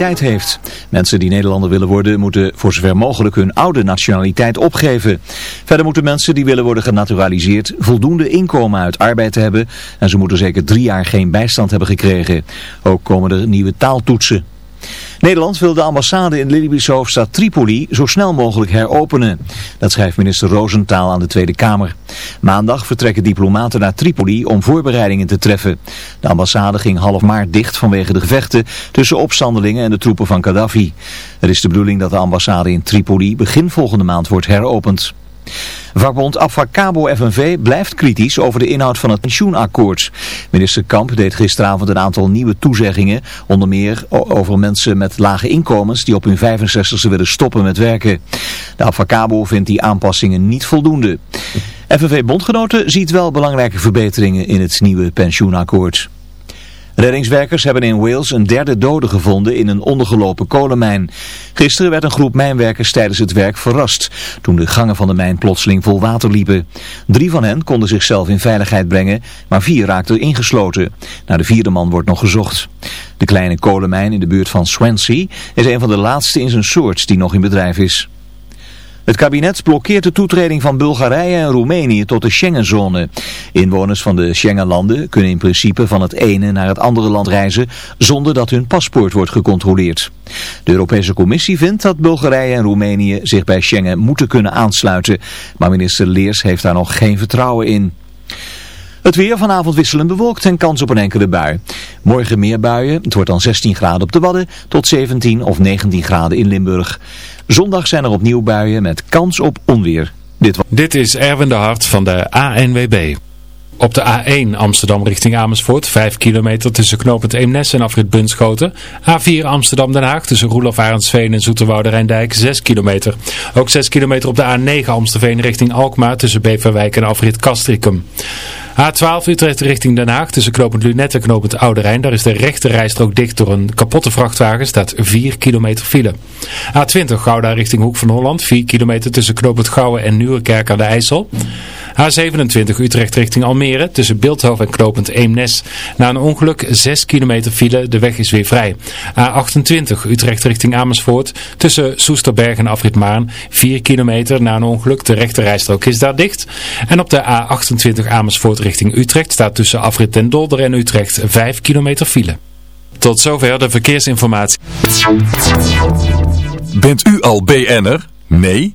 heeft. Mensen die Nederlander willen worden moeten voor zover mogelijk hun oude nationaliteit opgeven. Verder moeten mensen die willen worden genaturaliseerd voldoende inkomen uit arbeid hebben en ze moeten zeker drie jaar geen bijstand hebben gekregen. Ook komen er nieuwe taaltoetsen. Nederland wil de ambassade in de Libische hoofdstad Tripoli zo snel mogelijk heropenen. Dat schrijft minister Roosentaal aan de Tweede Kamer. Maandag vertrekken diplomaten naar Tripoli om voorbereidingen te treffen. De ambassade ging half maart dicht vanwege de gevechten tussen opstandelingen en de troepen van Gaddafi. Er is de bedoeling dat de ambassade in Tripoli begin volgende maand wordt heropend. Vakbond Afvakabo FNV blijft kritisch over de inhoud van het pensioenakkoord. Minister Kamp deed gisteravond een aantal nieuwe toezeggingen, onder meer over mensen met lage inkomens die op hun 65e willen stoppen met werken. De Afvakabo vindt die aanpassingen niet voldoende. FNV-bondgenoten ziet wel belangrijke verbeteringen in het nieuwe pensioenakkoord. Reddingswerkers hebben in Wales een derde dode gevonden in een ondergelopen kolenmijn. Gisteren werd een groep mijnwerkers tijdens het werk verrast toen de gangen van de mijn plotseling vol water liepen. Drie van hen konden zichzelf in veiligheid brengen, maar vier raakten ingesloten. Naar de vierde man wordt nog gezocht. De kleine kolenmijn in de buurt van Swansea is een van de laatste in zijn soort die nog in bedrijf is. Het kabinet blokkeert de toetreding van Bulgarije en Roemenië tot de Schengenzone. Inwoners van de Schengenlanden kunnen in principe van het ene naar het andere land reizen zonder dat hun paspoort wordt gecontroleerd. De Europese Commissie vindt dat Bulgarije en Roemenië zich bij Schengen moeten kunnen aansluiten, maar minister Leers heeft daar nog geen vertrouwen in. Het weer vanavond wisselend bewolkt en kans op een enkele bui. Morgen meer buien. Het wordt dan 16 graden op de Wadden tot 17 of 19 graden in Limburg. Zondag zijn er opnieuw buien met kans op onweer. Dit, Dit is Erwin de Hart van de ANWB. Op de A1 Amsterdam richting Amersfoort, 5 kilometer tussen knooppunt Eemnes en afrit Bunschoten. A4 Amsterdam-Den Haag tussen Roelof Arendsveen en Zoeterwoude Rijndijk, 6 kilometer. Ook 6 kilometer op de A9 Amstelveen richting Alkmaar tussen Beverwijk en afrit Castricum. A12 Utrecht richting Den Haag tussen knooppunt Lunet en knooppunt Oude Rijn. Daar is de rechte rijstrook dicht door een kapotte vrachtwagen. Staat 4 kilometer file. A20 Gouda richting Hoek van Holland. 4 kilometer tussen knooppunt Gouwen en Nieuwekerk aan de IJssel. A27 Utrecht richting Almere tussen Beeldhoven en knooppunt Eemnes. Na een ongeluk 6 kilometer file, de weg is weer vrij. A28 Utrecht richting Amersfoort tussen Soesterberg en Afrit Maan. 4 kilometer na een ongeluk, de rechterrijstrook is daar dicht. En op de A28 Amersfoort richting Utrecht staat tussen Afrit ten Dolder en Utrecht 5 kilometer file. Tot zover de verkeersinformatie. Bent u al BN'er? Nee?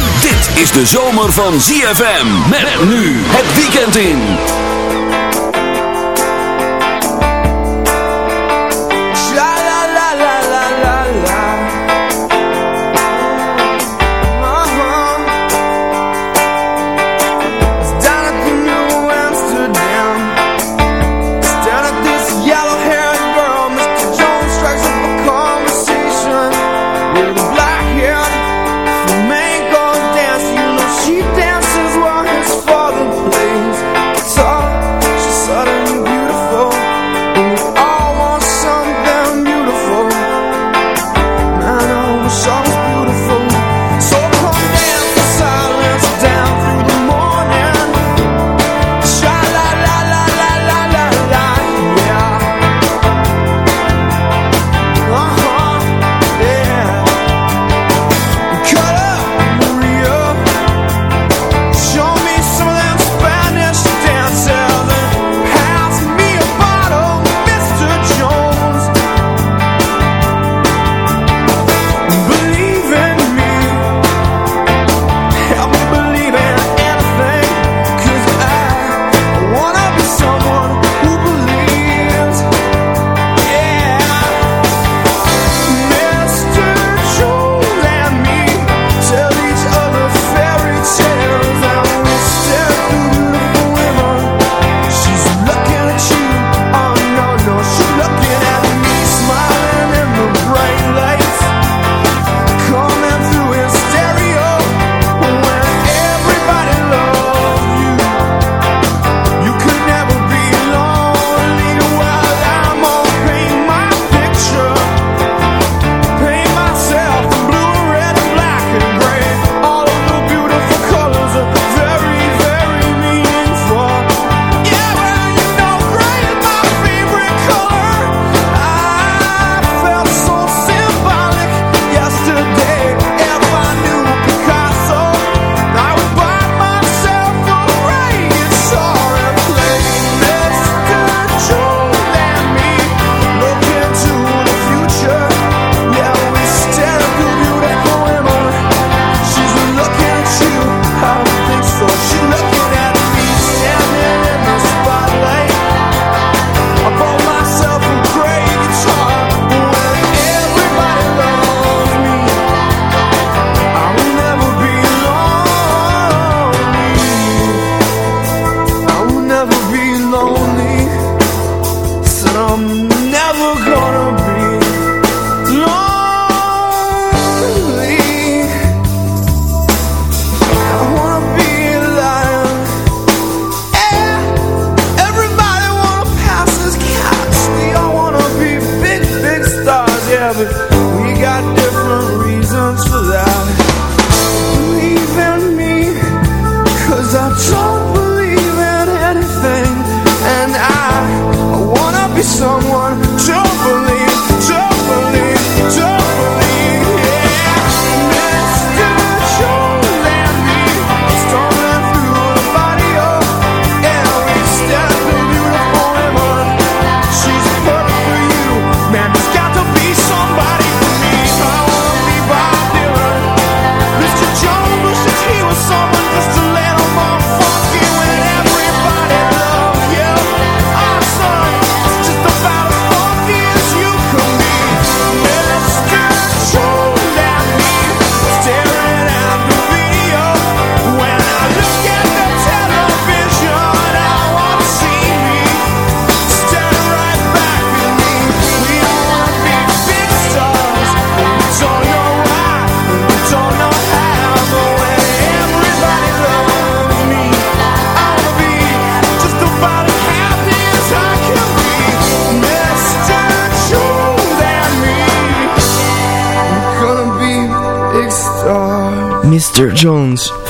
Dit is de zomer van ZFM. Met nu het weekend in.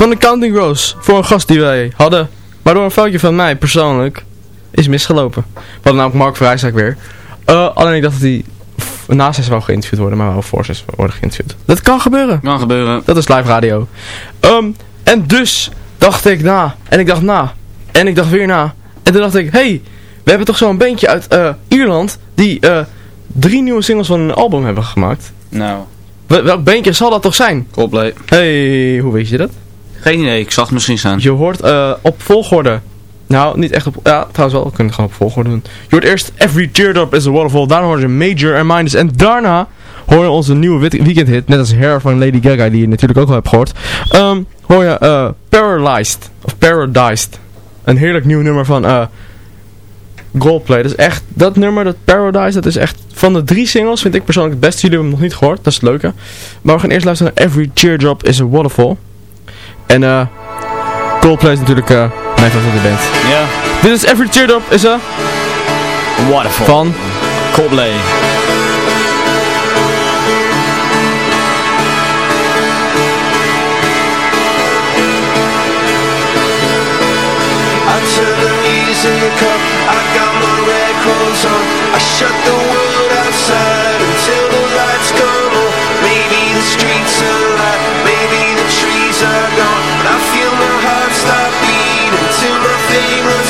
Van de Counting Crows. Voor een gast die wij hadden. Maar door een foutje van mij persoonlijk is misgelopen. We hadden namelijk Mark Vrijzaak weer. Eh, alleen ik dacht dat hij na zes wou geïnterviewd worden, maar wel voor zes worden geïnterviewd. Dat kan gebeuren. Kan gebeuren. Dat is live radio. Ehm, en dus dacht ik na. En ik dacht na. En ik dacht weer na. En toen dacht ik, hey, we hebben toch zo'n bandje uit eh, Ierland die eh, drie nieuwe singles van een album hebben gemaakt. Nou, Wel- welk bandje zal dat toch zijn? Coldplay. Hey, hoe weet je dat? Geen idee, ik zag het misschien staan. Je hoort eh, op volgorde. Nou, niet echt op... Ja, trouwens wel. We kunnen het gewoon op volgorde doen. Je hoort eerst Every Teardrop is a Waterfall. Daarna hoor je Major and Minus. En daarna hoor je onze nieuwe weekendhit. Net als Hair van Lady Gaga, die je natuurlijk ook al hebt gehoord. Ehm, hoor je eh, Paralyzed. Of Paradised. Een heerlijk nieuw nummer van eh Goldplay. Dat is echt... Dat nummer, dat Paradise, dat is echt... Van de drie singles vind ik persoonlijk het beste. Jullie hebben nog niet gehoord. Dat is het leuke. Maar we gaan eerst luisteren naar Every Teardrop is a Waterfall. En eh... Coldplay is natuurlijk eh mijn favoriete band. Ja. Dit is Every Teardrop is a Waterfall. van Coldplay. I got my records on I shut the world outside my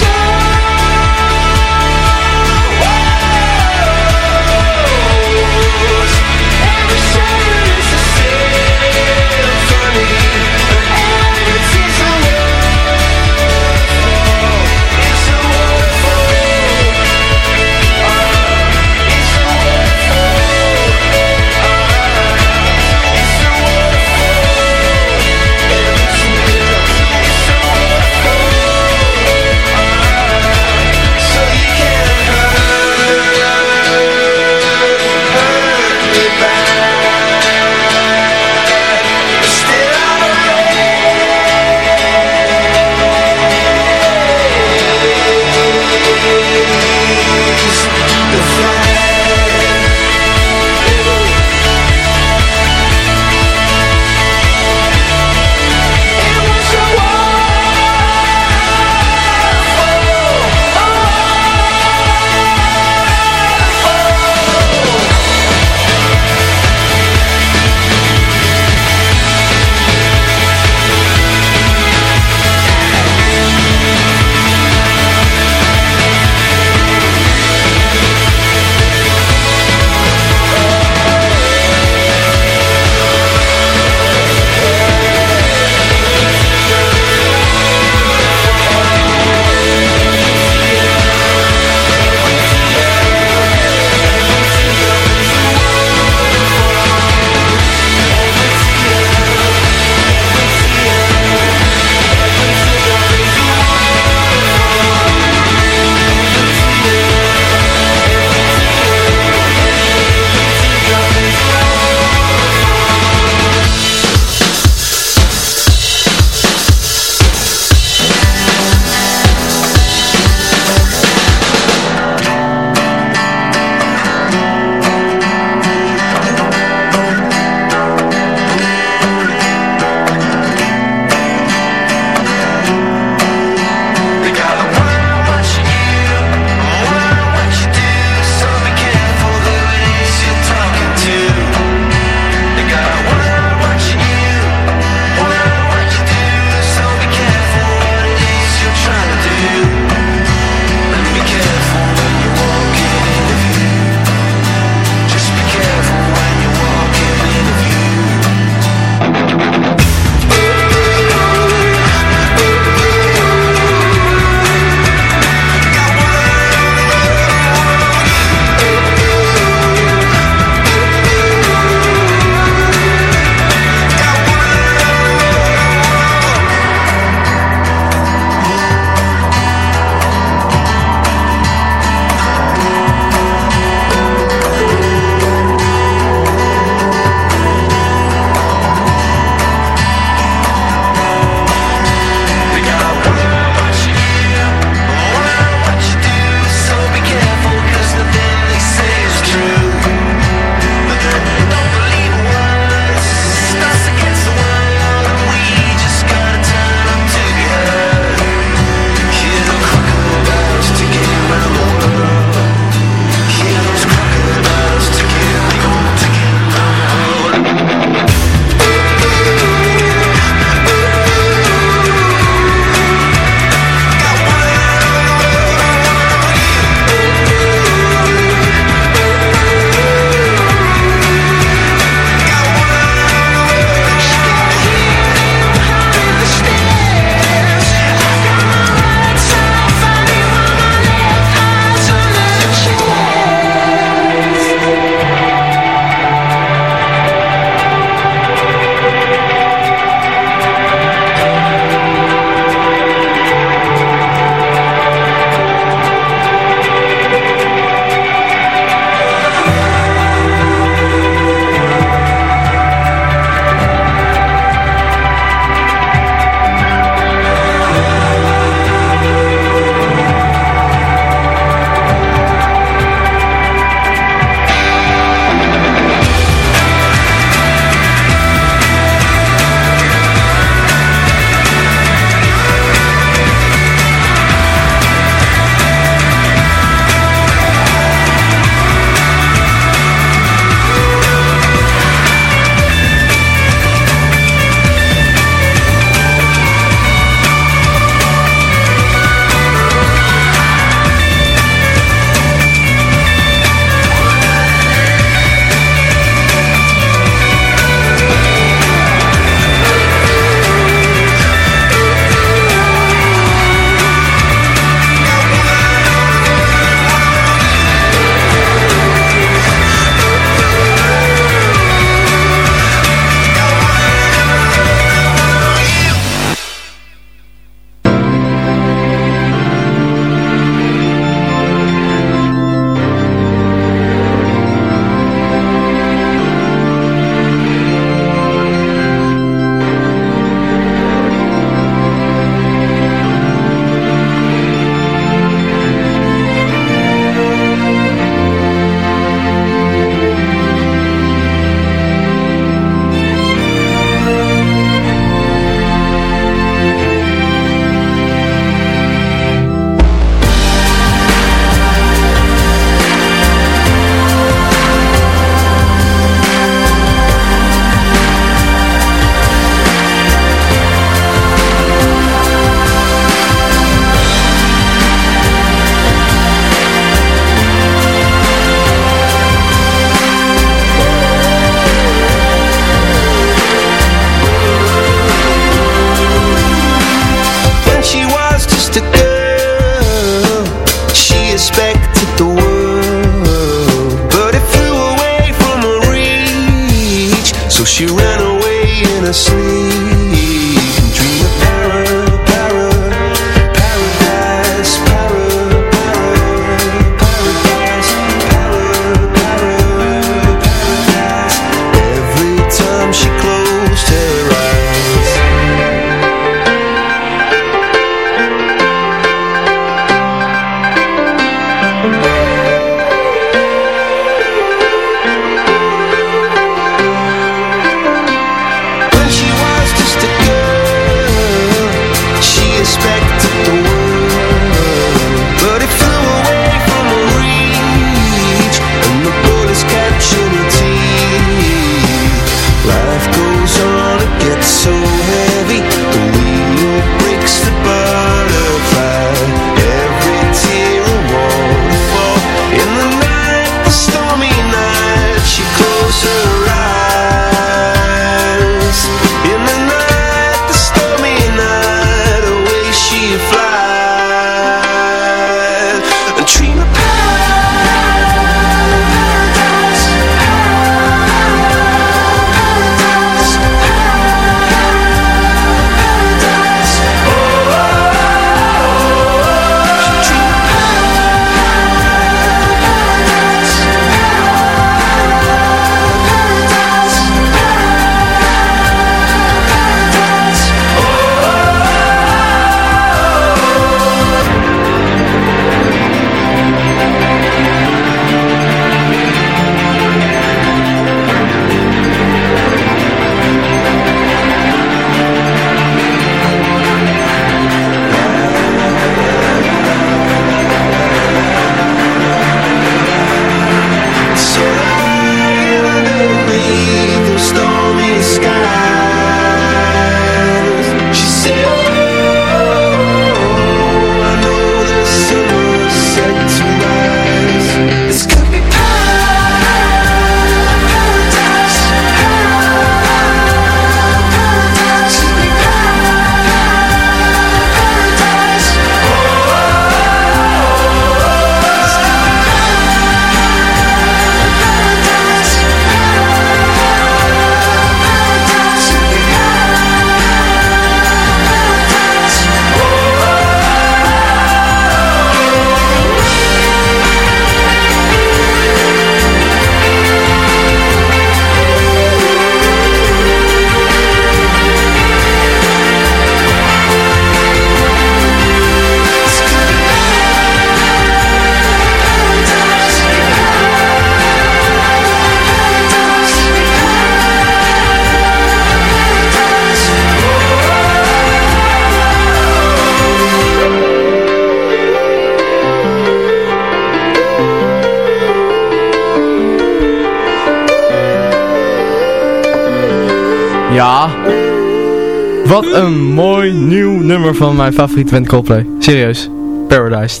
Wat een mooi nieuw nummer van mijn favoriete band Coldplay. Serieus. Paradise.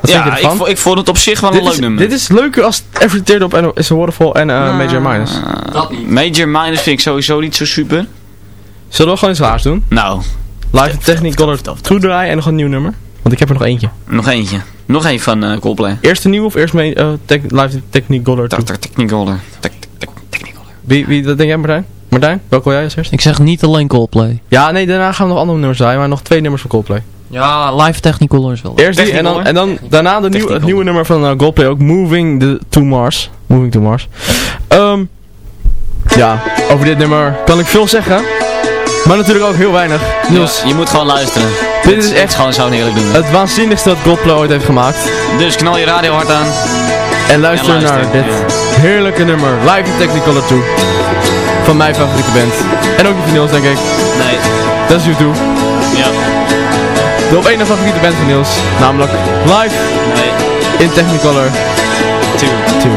Wat vind je Ja, ik, ervan? vo- ik vond het op zich wel een leuk is, nummer. dit is leuker als Every Teardrop en is a Waterfall en eh, Major Minus. Major Minus vind ik sowieso niet zo super. Zullen we gewoon iets raars doen? Nou, Live Technicolor True draaien en nog een nieuw nummer? Want ik heb er nog eentje. nog eentje. Nog één van eh Coldplay. Eerst een nieuw of eerst mee, eh, tech, Live Technicolor. Technicolor. Tec- tec- Technicolor. Wie, wie, dat denk jij Martijn? Martijn, welke wil jij als eerst? Ik zeg niet alleen Coldplay. Ja, nee, daarna gaan we nog andere nummers draaien, maar nog twee nummers van Coldplay. Ja, live Technicolor is wel. Eerst die en dan, en dan daarna de nieuw, het nieuwe nummer van eh, Coldplay ook, Moving the, to Mars. Moving to Mars. Ehm ja, over dit nummer kan ik veel zeggen, maar natuurlijk ook heel weinig. Niels, Ja, je moet gewoon luisteren. dit is echt gewoon zo'n heerlijk nummer. het waanzinnigste dat Coldplay ooit heeft gemaakt. Dus knal je radio hard aan. En luister, En luister, naar dit ja. heerlijke nummer, Live Technicolor 2. Van mijn favoriete band. En ook van Niels, denk ik. Nee. Dat is YouTube. Ja. De op één na favoriete band van Niels. Namelijk Live Nee. in Technicolor Two. 2.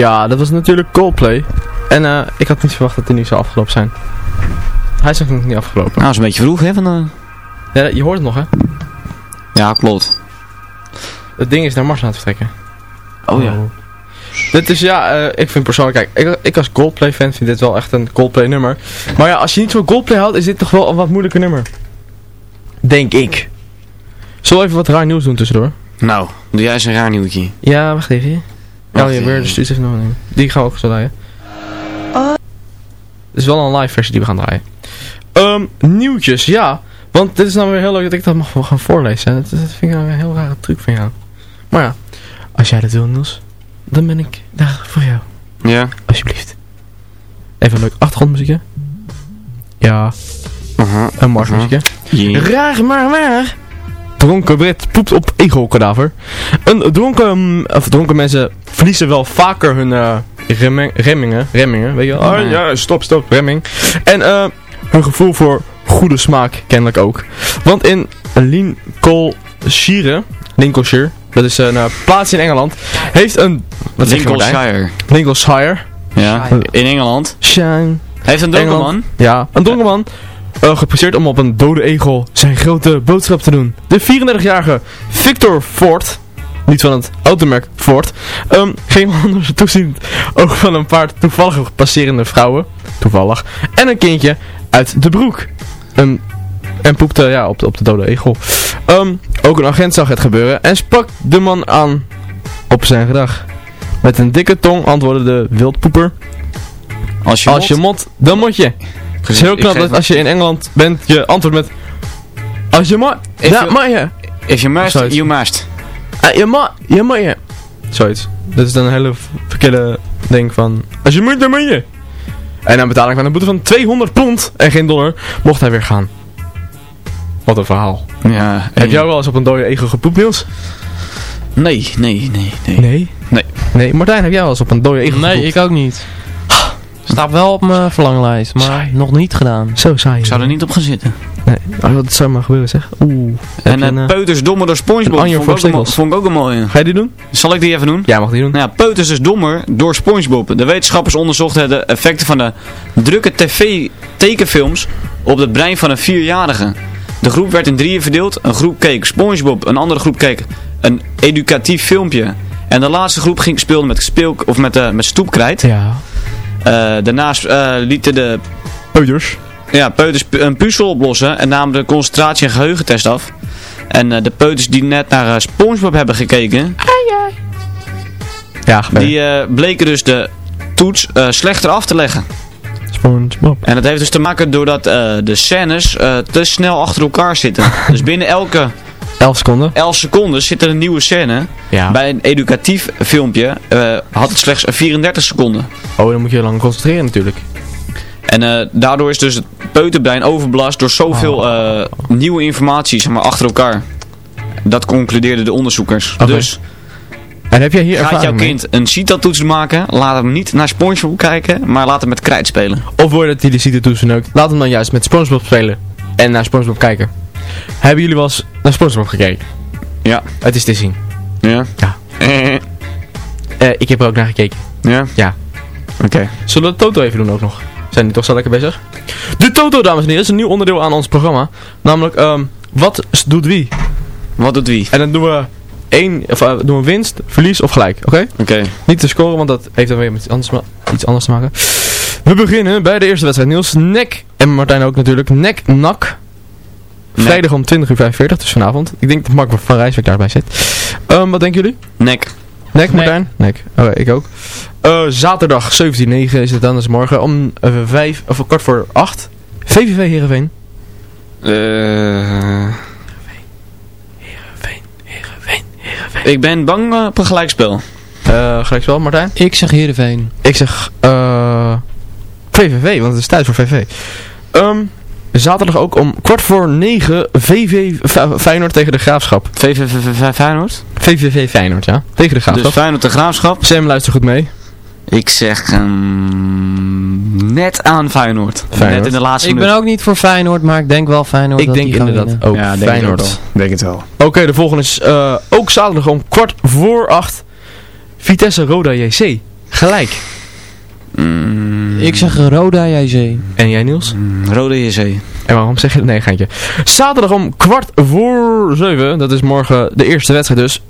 Ja, dat was natuurlijk Coldplay. En eh, ik had niet verwacht dat die nu zou afgelopen zijn. Hij is nog niet afgelopen. Nou, is een beetje vroeg, hè? Van de... Ja, je hoort het nog, hè? Ja, klopt. Het ding is naar Mars aan het vertrekken. Oh ja. Dit is, ja, eh, ik vind persoonlijk, kijk, ik, ik als Coldplay fan vind dit wel echt een Coldplay nummer. Maar ja, als je niet van Coldplay houdt, is dit toch wel een wat moeilijker nummer. Denk ik. Zullen we even wat raar nieuws doen tussendoor? Nou, doe jij eens een raar nieuwtje. Ja, wacht even. Oh, ja, weer even. de stuurs even nog nemen. Die gaan we ook zo draaien. Het is wel een live versie die we gaan draaien. Ehm, nieuwtjes, ja. Want dit is nou weer heel leuk dat ik dat mag gaan voorlezen. Dat, dat vind ik nou weer een heel rare truc van jou. Maar ja, als jij dat wil, Niels, dan ben ik daar voor jou. Ja. Alsjeblieft. Even een leuk achtergrondmuziekje. Ja, Aha. een marsmuziekje. Yeah. Raar maar waar. Dronken Brit poept op ego-kadaver. Een dronken, of dronken mensen verliezen wel vaker hun eh, remming- remmingen. Remmingen, weet je wel. Oh, ja, stop, stop, remming. En eh, hun gevoel voor goede smaak kennelijk ook. Want in Lincolnshire, Lincolnshire, dat is een eh, plaats in Engeland, heeft een... Wat? Lincolnshire. Lincolnshire. Ja, in Engeland. Shine. Heeft een dronken man. Ja, een dronken man. Eh, gepresseerd om op een dode egel zijn grote boodschap te doen. De 34-jarige Victor Ford, niet van het automerk Ford, ehm, ging onder zijn toeziend oog van een paar toevallig passerende vrouwen, toevallig, en een kindje uit de broek. En poepte ja, op, de, op de dode egel. Ehm, ook een agent zag het gebeuren en sprak de man aan op zijn gedrag. Met een dikke tong antwoordde de wildpoeper. Als je Als je mot, dan moet je. Het is heel Ik knap dat als je in Engeland bent, je antwoordt met... Als je dan you- moet je. If you must, you must. Ah, je moet, je moet je. Zoiets. Dat is dan een hele verkeerde ding van... Als je moet, dan moet je. En na betaling van een boete van 200 pond en geen dollar, mocht hij weer gaan. Wat een verhaal. Ja. Heb jij wel eens op een dode egel gepoept, Niels? Nee, nee, nee, nee. Nee. Nee. Nee, Martijn, heb jij wel eens op een dode egel Nee, gepoept? ik ook niet. Staat wel op mijn verlanglijst, maar Saai. nog niet gedaan. Zo saai. Ik zou er niet op gaan zitten. Nee, oh, dat zou maar gebeuren, zeg. Oeh. En je een, uh, eh, Peuters dommer door Spongebob. Vond ik, ook vond ik ook een mooie. Ga je die doen? Zal ik die even doen? Ja, mag die doen. Nou ja, Peuters is dommer door Spongebob. De wetenschappers onderzochten de effecten van de drukke tv-tekenfilms op het brein van een vierjarige. De groep werd in drieën verdeeld. Een groep keek Spongebob, een andere groep keek een educatief filmpje. En de laatste groep ging speelde met, speel, of met, eh, met stoepkrijt. Ja. Eh, daarnaast eh, lieten de Peuters. ja, peuters pu- een puzzel oplossen en namen de concentratie- en geheugentest af. En eh, de peuters die net naar Spongebob hebben gekeken, Ja, gebeurt. die eh, bleken dus de toets eh, slechter af te leggen. Spongebob. En dat heeft dus te maken doordat eh, de scènes eh, te snel achter elkaar zitten. dus binnen elke 11 seconden. 11 seconden zit er een nieuwe scène. Ja. Bij een educatief filmpje eh, had het slechts 34 seconden. Oh, dan moet je lang concentreren natuurlijk. En eh, daardoor is dus het peuterbrein overbelast door zoveel eh, nieuwe informatie zeg maar, achter elkaar. Dat concludeerden de onderzoekers. Dus En heb jij hier gaat jouw mee? kind een CITA-toets maken, laat hem niet naar Spongebob kijken, maar laat hem met krijt spelen. Of wordt hij de ziet toets verneukt? Laat hem dan juist met Spongebob spelen. En naar Spongebob kijken. Hebben jullie wel eens naar Spongebob gekeken? Ja. Het is te zien. Ja? Ja. Eh, Eh, ik heb er ook naar gekeken. ja? Ja. Oké. Zullen we de Toto even doen ook nog? Zijn die toch zo lekker bezig? De Toto, dames en heren, is een nieuw onderdeel aan ons programma. Namelijk, ehm, wat doet wie? Wat doet wie? En dan doen we één, of eh, doen we winst, verlies of gelijk, oké? Oké. Niet te scoren, want dat heeft dan weer met iets anders, iets anders te maken. We beginnen bij de eerste wedstrijd. Niels, nek, en Martijn ook natuurlijk, nek, nak. Vrijdag om 20 uur 45, dus vanavond. Ik denk dat Mark van Rijswijk daarbij zit. Ehm, wat denken jullie? Nek. Nek, Martijn? Nek. Oké, ik ook. Eh, zaterdag 17-9 is het dan, dat is morgen om uh, vijf, of kwart voor acht. VVV Heerenveen. Eh Ik ben bang eh, op een gelijkspel. Uh, gelijkspel, Martijn? Ik zeg Heerenveen. Ik zeg eh VVV, want het is tijd voor VV. Ehm, zaterdag ook om kwart voor negen VV Fe- Feyenoord tegen de Graafschap. VVV Feyenoord? VVV Feyenoord, ja. Tegen de Graafschap. Dus Feyenoord de Graafschap. Sam, luister goed mee. Ik zeg ehm, net aan Feyenoord. Feyenoord. Net in de laatste Ik ben ook niet voor Feyenoord, maar ik denk wel Feyenoord Ik dat denk inderdaad winnen. ook Ja, denk Feyenoord. Ik het wel. denk het wel. Oké, de volgende is eh, ook zaterdag om kwart voor acht. Vitesse Roda JC. Gelijk. Mm, Ik zeg Roda JC. En jij Niels? mm, Rode JC. En waarom zeg je dat? Nee, geintje. Zaterdag om kwart voor zeven. Dat is morgen de eerste wedstrijd dus.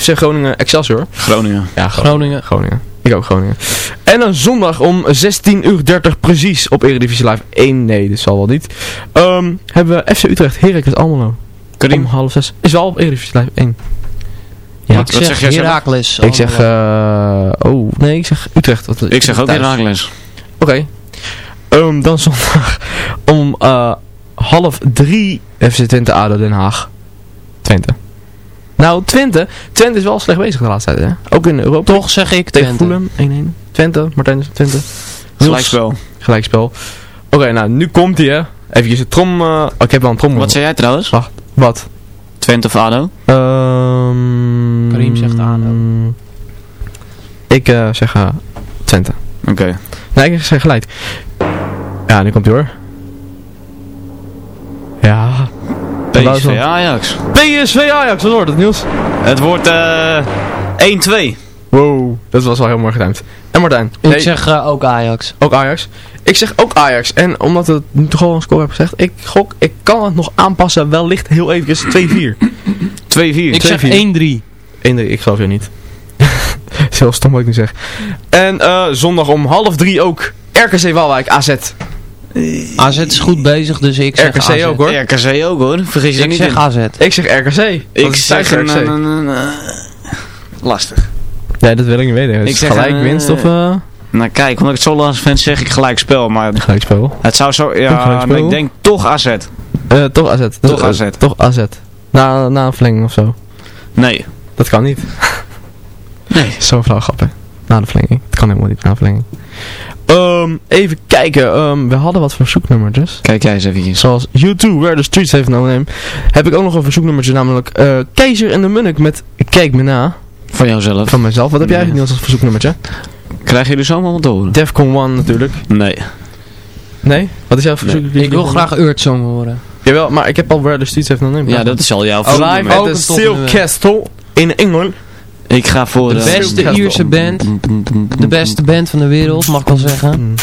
FC Groningen Excelsior. Groningen. Ja, Groningen. Groningen. Ik ook Groningen. En dan zondag om 16 uur 30 precies op Eredivisie Live 1. Nee, dit zal wel niet. Ehm, hebben we FC Utrecht Heracles Almelo. Karim. Om half zes. Is wel op Eredivisie Live 1. Ja. ik wat zeg, zeg jij zelf? Heracles. Ik zeg, eh oh, nee, ik zeg Utrecht. Wat- Ik zeg ook. Herakles. Oké. Ehm, dan zondag om eh, half drie FC Twente ADO Den Haag. Twente. Nou, Twente. Twente is wel slecht bezig de laatste tijd, hè? Ook in Europa. Toch zeg ik Tegen. Fulham 1-1. Twente, Martijn is Twente. Gelijkspel. Gelijkspel. Oké, nou, nu komt hij, hè. Even een trom... eh, oh, ik heb wel een trom. Wat zei jij trouwens? Wacht, wat? Twente of ADO? Ehm Karim zegt ADO. Ik eh, zeg Twente. Oké. Nee, ik zeg gelijk. Ja, nu komt hij hoor. Ja. PSV Ajax. PSV Ajax, wat wordt het Niels? Het wordt eh 1-2. Wow, dat was wel heel mooi getimed. En Martijn? Ik Nee, zeg eh, ook Ajax. ook Ajax. Ik zeg ook Ajax. En omdat we nu toch al een score hebben gezegd, ik gok, ik kan het nog aanpassen, wellicht heel eventjes 2-4. 2-4. Ik zeg 1-3. 1 ik geloof je niet. Heel stom wat ik nu zeg. En eh, zondag om half drie ook RKC Waalwijk AZ. AZ is goed bezig, dus ik zeg RKC AZ. ook hoor. RKC ook hoor. Vergis je Ik niet zeg in. AZ. Ik zeg RKC. Ik zeg RKC. een- een- een- lastig. Nee, dat wil ik niet weten. Is Ik zeg gelijk een, winst eh, of uh, Nou kijk, omdat ik het zo lastig vind, zeg ik gelijk spel. Maar gelijkspel? het zou zo... Ja, maar ik denk toch AZ. Eh, toch AZ. Toch Eh, AZ. toch AZ. Na, na een verlenging of zo. Nee. Dat kan niet. Nee. Zo'n flauw grap, hè. Na de verlenging. Dat kan helemaal niet na de verlenging. Ehm, even kijken. Ehm, we hadden wat verzoeknummertjes. Kijk jij eens eventjes. Zoals U2, Where the Streets Have No Name. Heb ik ook nog een verzoeknummertje, namelijk eh Keizer en de Munnik met Kijk me na. Van jouzelf. Van mezelf. Wat heb jij eigenlijk niet als verzoeknummertje? Krijgen jullie zo allemaal te horen? Defcon 1 natuurlijk. Nee. Nee? Wat is jouw verzoek? Ik wil graag Earthsong horen. Jawel, maar ik heb al Where the Streets Have No Name. Ja, dat is al jouw Live verzoeknummer. at the een Steel. Castle in Engeland. Ik ga voor... De eh, beste Ierse band. De beste band van de wereld, mag ik wel zeggen.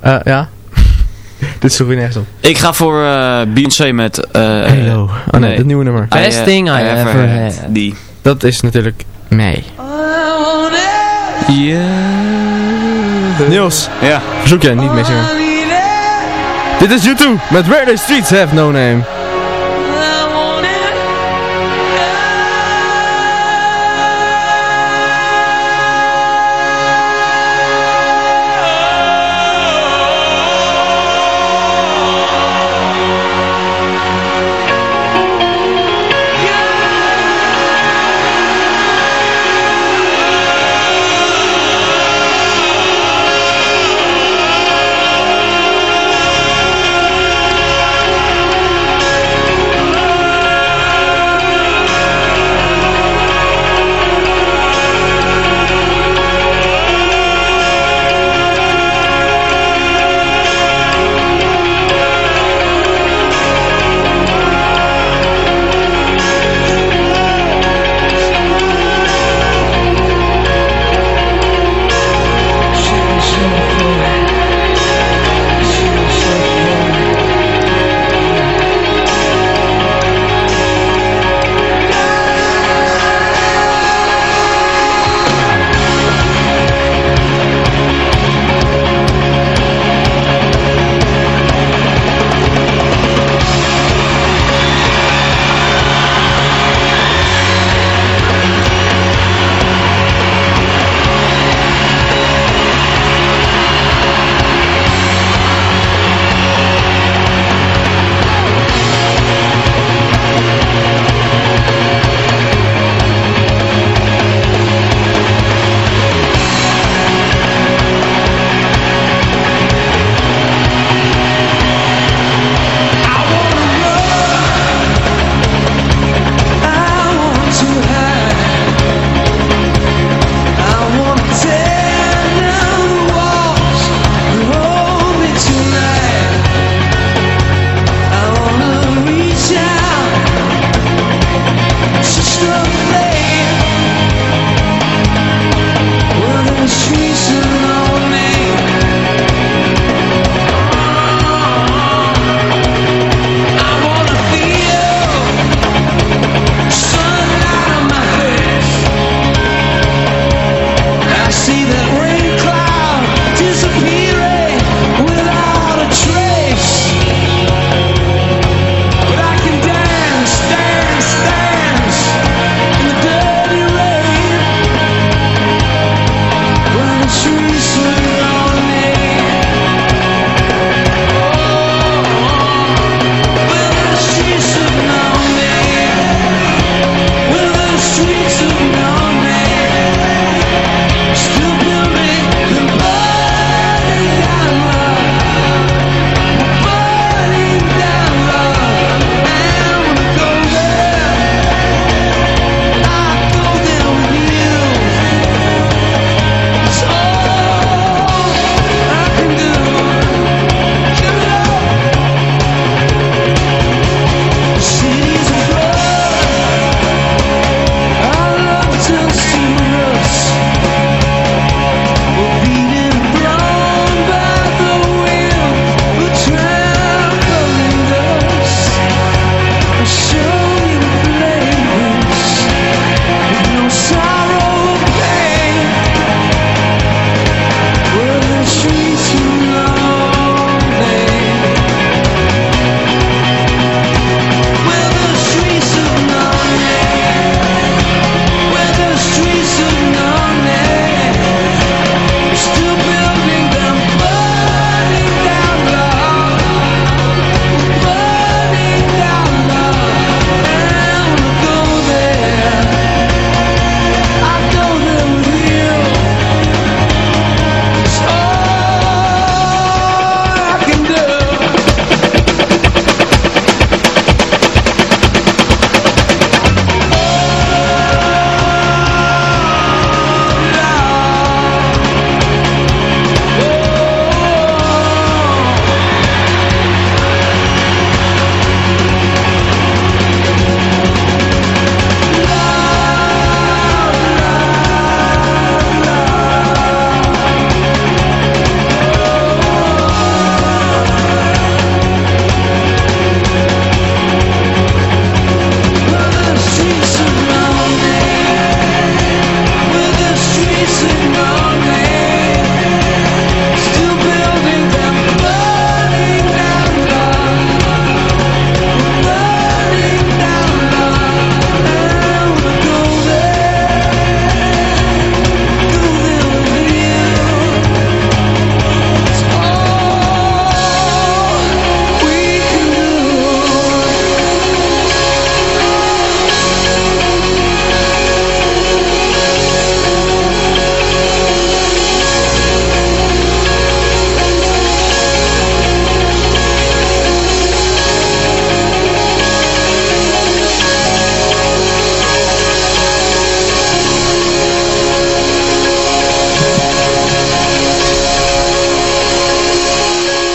Eh, ja. Dit is toch weer nergens op. Ik ga voor eh Beyoncé met... eh Hello. Oh nee, nee. het nieuwe nummer. Best thing I ever had. Die. Dat is natuurlijk mij. Niels, Ja. verzoek jij niet mee zingen. Dit is U2 met Where the Streets Have No Name.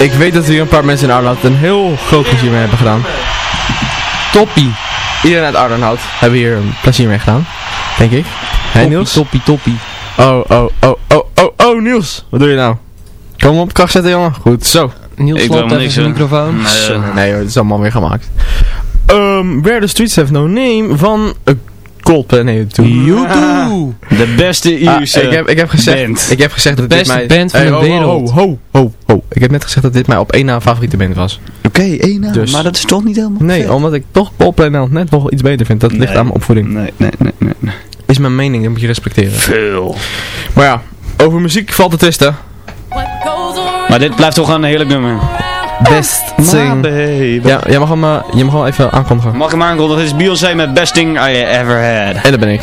Ik weet dat hier een paar mensen in Arnhout een heel groot plezier mee hebben gedaan. Toppie. Iedereen uit Arnhout hebben hier een plezier mee gedaan. Denk ik. Hé Niels? Toppie, toppie. Oh, oh, oh, oh, oh, oh, Niels. Wat doe je nou? Kom op, kracht zetten jongen. Goed, zo. Niels loopt even zijn microfoon. Nee, nee, nee hoor, het is allemaal weer gemaakt. Um, Where the Streets Have No Name van eh, uh, Coldplay. Nee, YouTube. De beste ah, Ierse ah, ik, heb, ik heb gezegd. Ik heb gezegd de beste band van de wereld. Ho, ho, ho, ho. Ik heb net gezegd dat dit mijn op één na favoriete band was. Oké, één na. Dus- maar dat is toch niet helemaal Nee, omdat ik toch Coldplay nou net nog iets beter vind. Dat ligt aan mijn opvoeding. Nee, nee, nee, nee. Is mijn mening, dat moet je respecteren. Veel. Maar ja, over muziek valt te twisten. Maar dit blijft toch een heerlijk nummer. Best Thing. Ja, jij mag hem, uh, je mag hem even aankondigen. Mag ik hem aankondigen? Dat is Beyoncé met Best Thing I Ever Had. En dat ben ik.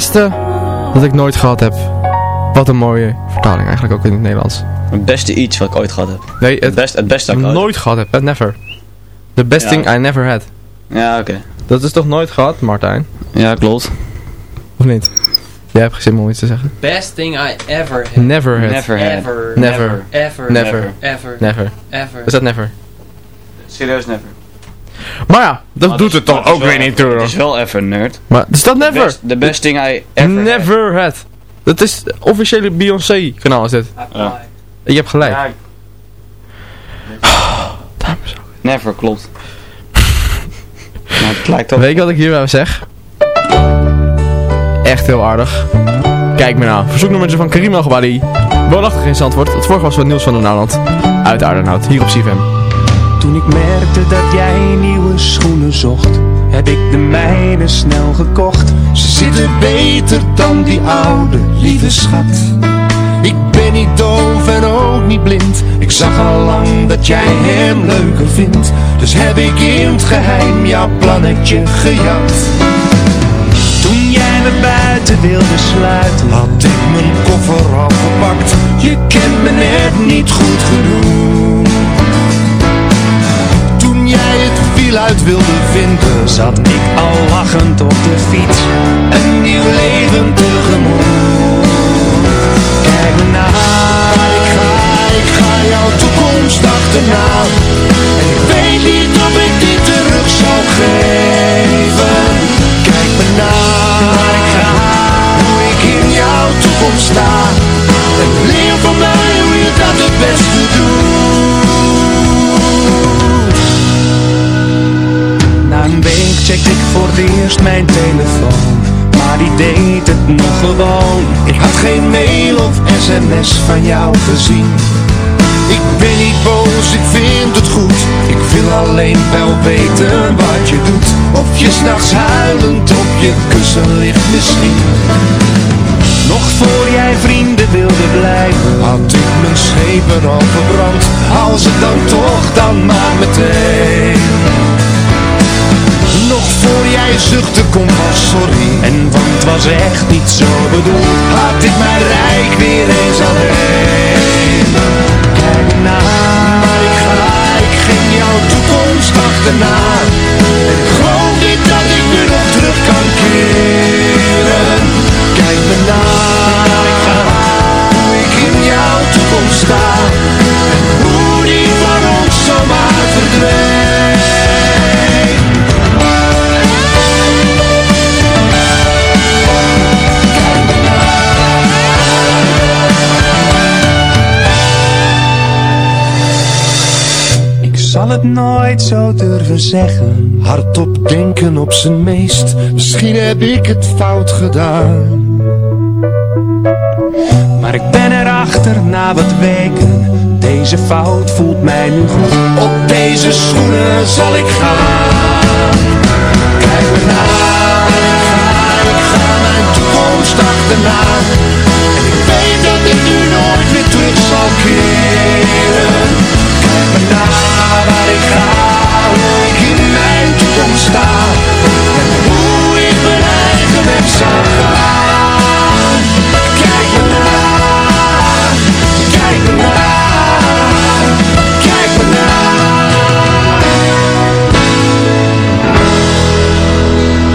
beste wat ik nooit gehad heb. Wat een mooie vertaling eigenlijk ook in het Nederlands. Het beste iets wat ik ooit gehad heb. Nee, het, best, het beste wat ik nooit gehad heb. Never. The best thing I never had. Ja, oké. Dat is toch nooit gehad, Martijn? Ja, klopt. Of niet? Jij hebt geen zin om iets te zeggen. Best thing I ever had. Never had. Never had. Ever. Never. Ever. Never. Ever. Never. Ever. Is dat never? Serieus never. Maar ja, dat Maar doet het toch ook wel weer niet toe. Het is wel even nerd. Maar is dat never? Best, the best thing I ever had. Never had. Dat is het officiële Beyoncé kanaal is dit. Ja. Je hebt gelijk. Ja, Never, klopt. maar het lijkt ook... Weet je wat ik hierbij zeg? Echt heel aardig. Kijk me nou. Verzoeknummertje van Karim Elgebali. Woonachtig in Zandvoort. Het vorige was van Niels van der Nauwland. Uit Aardenhout. Hier op CFM. Toen ik merkte dat jij nieuwe schoenen zocht, heb ik de mijne snel gekocht. Ze zitten beter dan die oude, lieve schat. Ik ben niet doof en ook niet blind. Ik zag al lang dat jij hem leuker vindt. Dus heb ik in het geheim jouw plannetje gejat. Toen jij me buiten wilde sluiten, had ik mijn koffer al gepakt. Je kent me net niet goed genoeg. Wilde vinden, zat ik al lachend op de fiets. Een nieuw leven tegemoet. Kijk me na, ik ga, ik ga jouw toekomst achterna. En ik weet niet of ik die terug zal geven. Kijk me na, ik ga, hoe ik in jouw toekomst sta. En leer van mij hoe je dat het beste doet. Na een week checkte ik voor het eerst mijn telefoon Maar die deed het nog gewoon. Ik had geen mail of sms van jou gezien. Ik ben niet boos, ik vind het goed. Ik wil alleen wel weten wat je doet. Of je s'nachts huilend op je kussen ligt misschien. Nog voor jij vrienden wilde blijven Had ik mijn schepen al verbrand. Als het dan toch, dan maar meteen nog voor jij zuchtte kom van sorry. En want was echt niet zo bedoeld. Had ik mijn rijk weer eens alleen. Kijk na, maar ik ga, ik ging jouw toekomst achterna. En geloof niet dat ik nu nog terug kan keren? Kijk me na, ik ga, hoe ik in jouw toekomst sta nooit zo durven zeggen. Hardop denken op zijn meest. Misschien heb ik het fout gedaan. Maar ik ben erachter na wat weken. Deze fout voelt mij nu goed. Op deze schoenen zal ik gaan. Kijk me na, ik ga, ik ga mijn toekomst achterna. En ik weet dat ik nu nooit weer terug zal keren ga, hoe ik in mijn toekomst sta En hoe ik mijn eigen weg zal gaan Kijk me na, kijk me na, kijk me na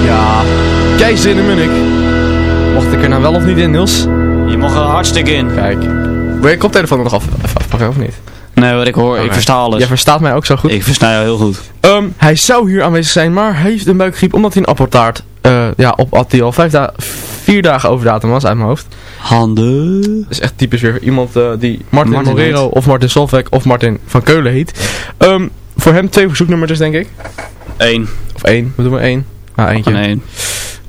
Ja, kijk zin in Munnik. Mocht ik er nou wel of niet in, Niels? Je mag er hartstikke in. Kijk. Wil je koptelefoon nog af, even afpakken of niet? Nee, wat ik hoor, ik versta alles. Jij verstaat mij ook zo goed. Ik versta jou heel goed. Ehm, hij zou hier aanwezig zijn, maar hij heeft een buikgriep omdat hij een appeltaart eh, ja, op had die al vijf da vier dagen over datum was uit mijn hoofd. Handen. Dat is echt typisch weer iemand eh, die Martin, Martin Morero heet. of Martin Solveig of Martin van Keulen heet. Ehm, voor hem twee verzoeknummers denk ik. Eén. Of één, we doen maar één. Ah, eentje.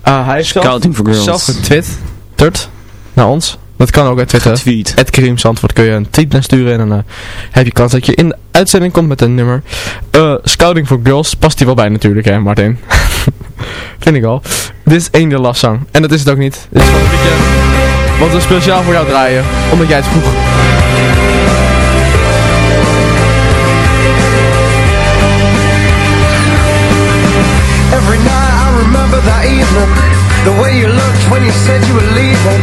Ah, hij heeft zelf, Scouting for Girls. zelf getwitterd naar ons. Dat kan ook uit Twitter. Tweet. Het Karim Zandvoort kun je een tweet naar sturen en dan eh, heb je kans dat je in de uitzending komt met een nummer. Eh, Scouting for Girls past hier wel bij natuurlijk hè Martin. Vind ik al. Dit is één de last zang. En dat is het ook niet. Dit is gewoon een beetje wat we speciaal voor jou draaien. Omdat jij het vroeg. Every night I remember that evening The way you looked when you said you were leaving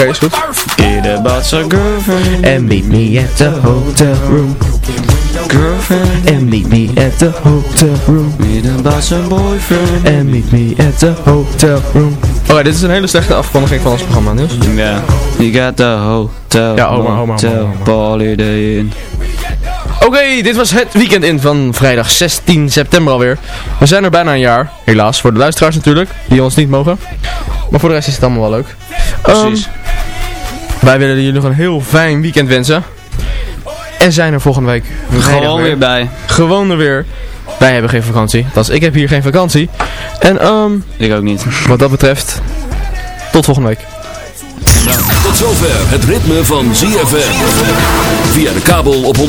oké, is goed. It about your girlfriend. And meet me at the hotel room. Girlfriend. And meet me at the hotel room. It about your boyfriend. And meet me at the hotel room. Oké, dit is een hele slechte afkondiging van ons programma, Niels. Ja. You got the hotel. Ja, oma, oma, oma, Holiday in. Oké, dit was het weekend in van vrijdag 16 september alweer. We zijn er bijna een jaar, helaas, voor de luisteraars natuurlijk, die ons niet mogen. Maar voor de rest is het allemaal wel leuk. Precies. Ehm, wij willen jullie nog een heel fijn weekend wensen. En zijn er volgende week Gewoon weer bij. Gewoon er weer. Wij hebben geen vakantie. Althans, ik heb hier geen vakantie. En ehm, Ik ook niet. wat dat betreft, tot volgende week. Tot zover het ritme van ZFM. Via de kabel op 104.5.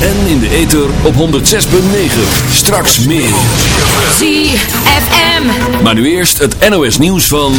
En in de ether op 106.9. Straks meer. ZFM. Maar nu eerst het NOS nieuws van...